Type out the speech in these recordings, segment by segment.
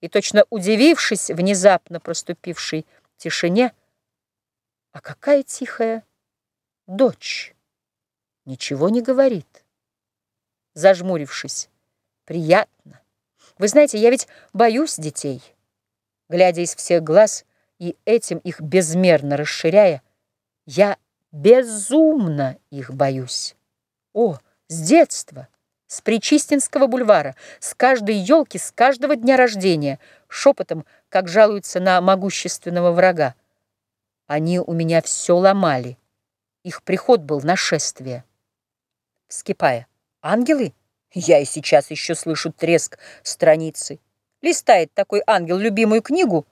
и, точно удивившись внезапно проступившей тишине, а какая тихая дочь, ничего не говорит. Зажмурившись, приятно. Вы знаете, я ведь боюсь детей. Глядя из всех глаз и этим их безмерно расширяя, я безумно их боюсь. О, с детства! С Причистинского бульвара, с каждой елки, с каждого дня рождения, шепотом, как жалуются на могущественного врага. Они у меня все ломали. Их приход был нашествие. Вскипая. Ангелы? Я и сейчас еще слышу треск страницы. Листает такой ангел любимую книгу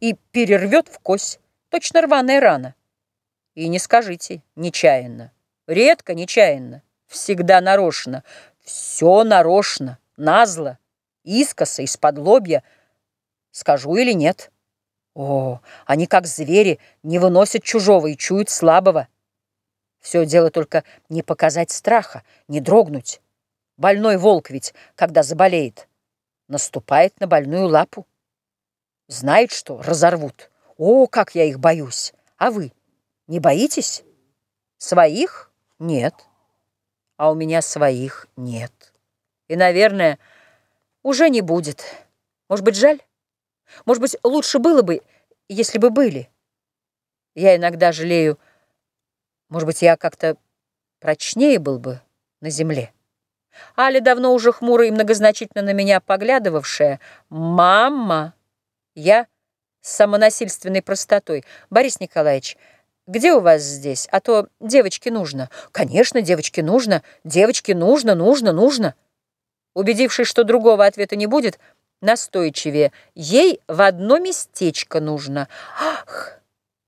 и перервет в кость. Точно рваная рана. И не скажите, нечаянно. Редко нечаянно. Всегда нарочно. Все нарочно, назло, искоса, из-под лобья. Скажу или нет? О, они как звери, не выносят чужого и чуют слабого. Все дело только не показать страха, не дрогнуть. Больной волк ведь, когда заболеет, наступает на больную лапу. Знает, что разорвут. О, как я их боюсь! А вы не боитесь? Своих? Нет а у меня своих нет. И, наверное, уже не будет. Может быть, жаль? Может быть, лучше было бы, если бы были. Я иногда жалею, может быть, я как-то прочнее был бы на земле. Аля, давно уже хмуро и многозначительно на меня поглядывавшая, «Мама!» Я с самонасильственной простотой. «Борис Николаевич, где у вас здесь? А то девочке нужно. Конечно, девочке нужно. Девочке нужно, нужно, нужно. Убедившись, что другого ответа не будет, настойчивее. Ей в одно местечко нужно. Ах,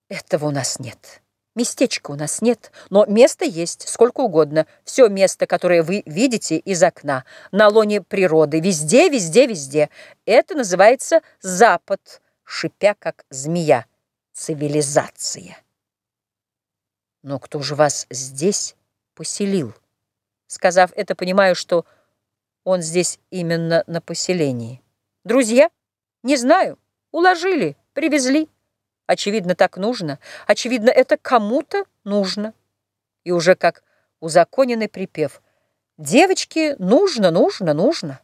этого у нас нет. Местечка у нас нет, но место есть, сколько угодно. Все место, которое вы видите из окна, на лоне природы, везде, везде, везде. Это называется Запад, шипя как змея. Цивилизация. Но кто же вас здесь поселил? Сказав это, понимаю, что он здесь именно на поселении. Друзья? Не знаю. Уложили, привезли. Очевидно, так нужно. Очевидно, это кому-то нужно. И уже как узаконенный припев. Девочке нужно, нужно, нужно.